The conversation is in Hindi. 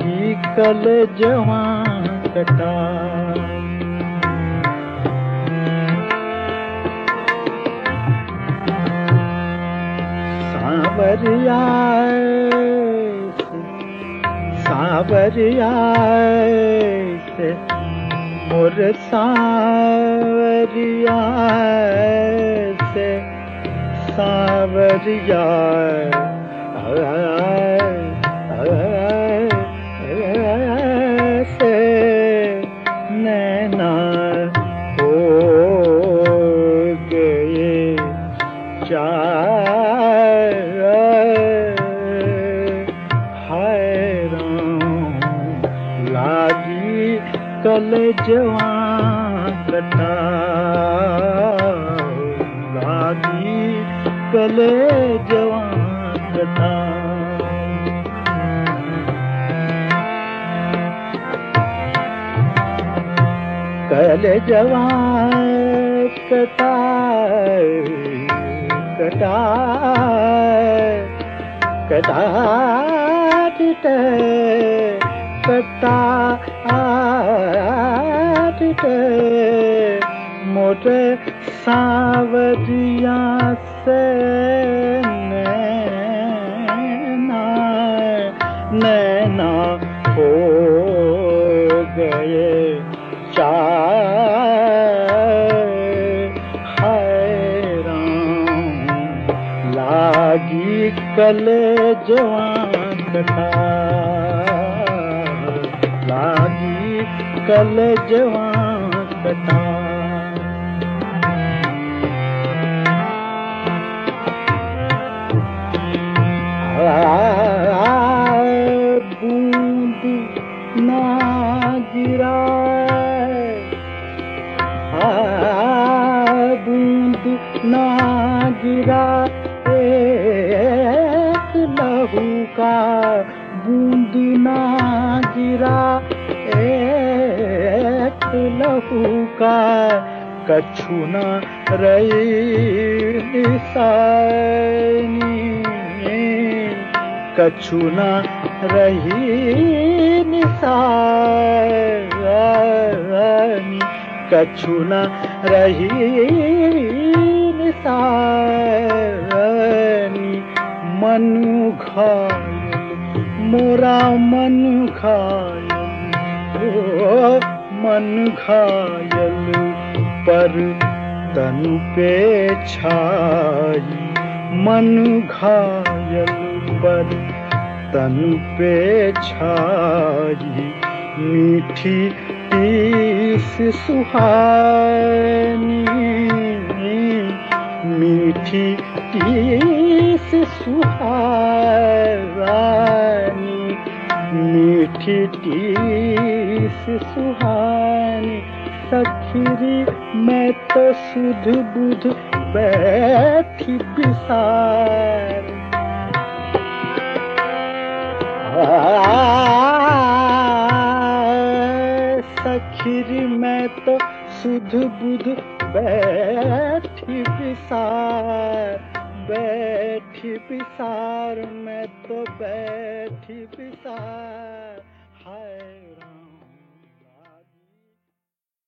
लागी कल जवान कटा सावरिया सावरिया से मोर सावरिया से सावरिया नैना हो गए चार हैरान लागी कल जवान कटा लागी कल जवान कल जवान कटा कटा कटा कटा मोट सावरिया से नैना नैना कल जवान कल जवान कटा बूंद ना गिरा बूंद ना गिरा। एक लहू का बूंद ना गिरा। एक लहू का कछु न रही निशानी। कछु न रही निशानी। कछु न रही निशानी। मनु घायल, मोरा मन ओ मन घायल, पर तनु पे छाई। मन घायल, पर तनु पे छाई। मीठी टीस सुहानी, मीठी टीस सुहानी मीठी टीस सुहानी सखीरी मैं तो सुध बुध बैठी बिसार सखीरी मैं तो सुध बुध बैठी बिसार बैठी बिसार मैं तो बैठी पिसार। हाय।